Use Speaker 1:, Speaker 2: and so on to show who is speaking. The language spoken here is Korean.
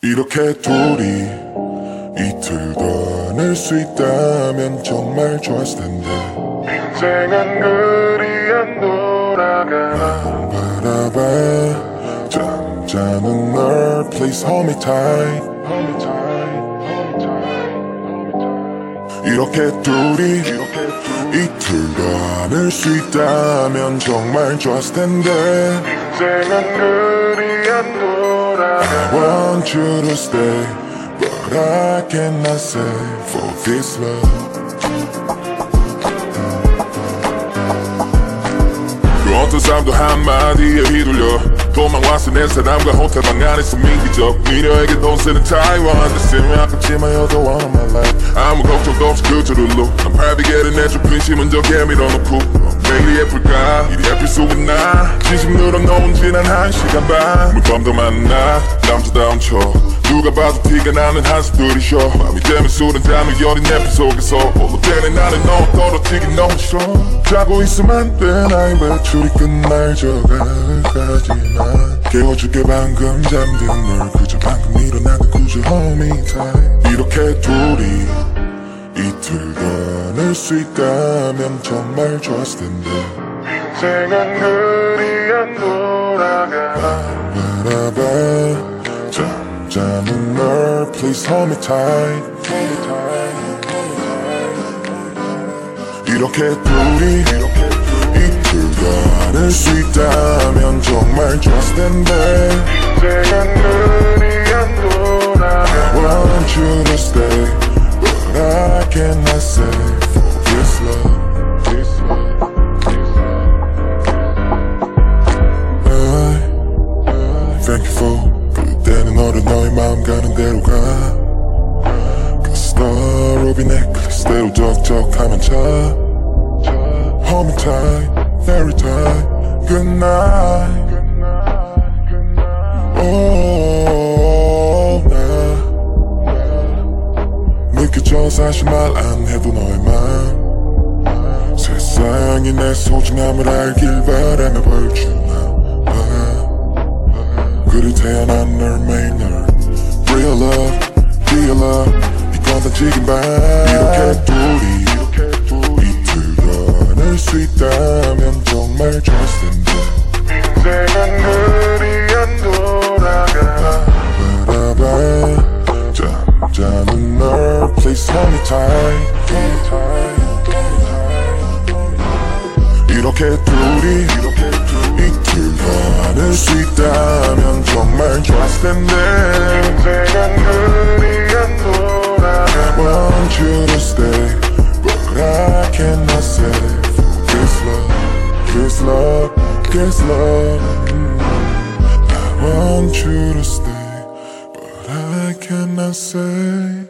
Speaker 1: 이렇게 둘이 이틀 더낼수 있다면 정말 좋았을 텐데. 인생은 그리 안 돌아가 바라봐. 잠자는 널 Please hold me tight. 이렇게 둘이 이틀 더낼수 있다면 정말 좋았을 텐데. 인생은 그리 안 돌아가 I want you to stay But I cannot say for this love 그 어떤 사람도 한마디에 휘둘려 도망왔어 내 사람과 호텔 방 안에서 민기적. 미녀에게 돈 쓰는 타이완. 됐으면 아깝지만 the one of my life. 아무 걱정도 없이 그저 룰로 난 팔비게를 내줘 빈심은 저기에 밀어놓고. 매일이 예쁠까? 일이 예쁠 수 있나? 진심 늘어놓은 지난 한 시간 반. 물밤도 만나. 남자다운 척 누가 봐도 티가 나는 한숨들이 쉬어 맘이 되면 술은 잠을 여린 내품 속에서. 홀로 되는 나는 너 떨어지기 너무 싫어. 자고 있으면 안돼 나의 외출이 끝날 저가까지만. 깨워줄게 방금 잠든 널 그저 방금 일어나도 그저 홈이 타임 이렇게 둘이 이틀 더낼수 있다면 정말 좋았을 텐데. 인생은 그리 안 돌아가. 바라봐 잠자는 널 Please hold me tight Hold me tight 이렇게 둘이 이틀 더 낼 수 있다면 정말 좋았을 텐데 인생은 그리 안 돌아가 I want you to stay But I cannot say 그스타 루비 넥클리스대로 적적하면 차 Hold me tight, very tight, good night Oh, 나 느껴져 사실 말 안 해도 너의 맘 세상이 내 소중함을 알길 바라며 벌주나 봐 그리 태어난 널 매일 널 Real love, real love 이건 단지긴 반 이렇게 둘이 이틀 더낼수 있다면 정말 좋았을 텐데 인생은 그리 안 돌아가. 바라봐. 잠자는 널 Please hold me tight. 이렇게 둘이 이틀 더낼수 있다면 정말 좋았을 텐데 인생은 그리 This love, this love. I want you to stay But I cannot say